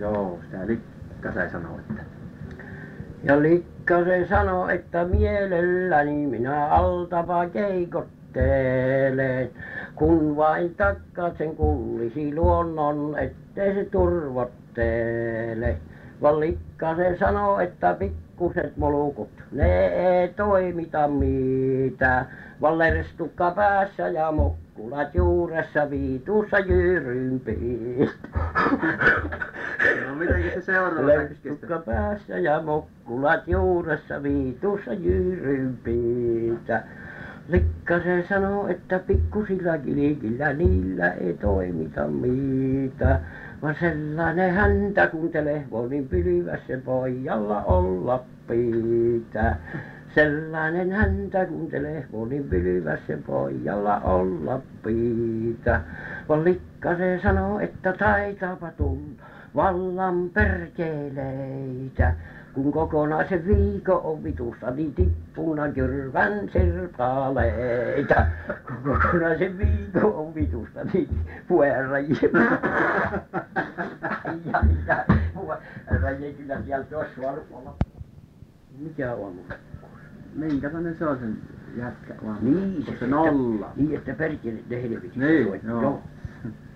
Joo, sitä Likkasen sanoi, että ja Likkanen sanoi että mielelläni minä altapa keikottelen kun vain takkasen kullisi luonnon ettei se turvottele. Vaan Likkanen sanoi että pikkuiset mulkut ne ei toimita mitään vaan lerstukka päässä ja mokkulat juuressa viitussa jyyryn pistää no mitenkäs se seuraava päässä ja mokkulat juuressa viitussa jyyryn pistää Likkanen sanoi että pikkuisilla kilkillä niillä ei toimita mitään vaan sellainen häntä kun telefonin pylväs se pojalla olla pitää sellainen häntä kun telefonin pylväs se pojalla olla pitää vaan Likkanen sanoi että taitaapa tulla vallan perkeleitä. Kun kokonaisen viikon on vitussa niin tippunut jyrvän sirpaleita kun kokonaisen viikon on vitussa niin vuoran ai ai ai vuoran kyllä sieltä olisi saanut olla. Mikä aamulla minkälainen se on sen jätkä niin onko se nolla? niin että perkele että helvetin niin joo. Joo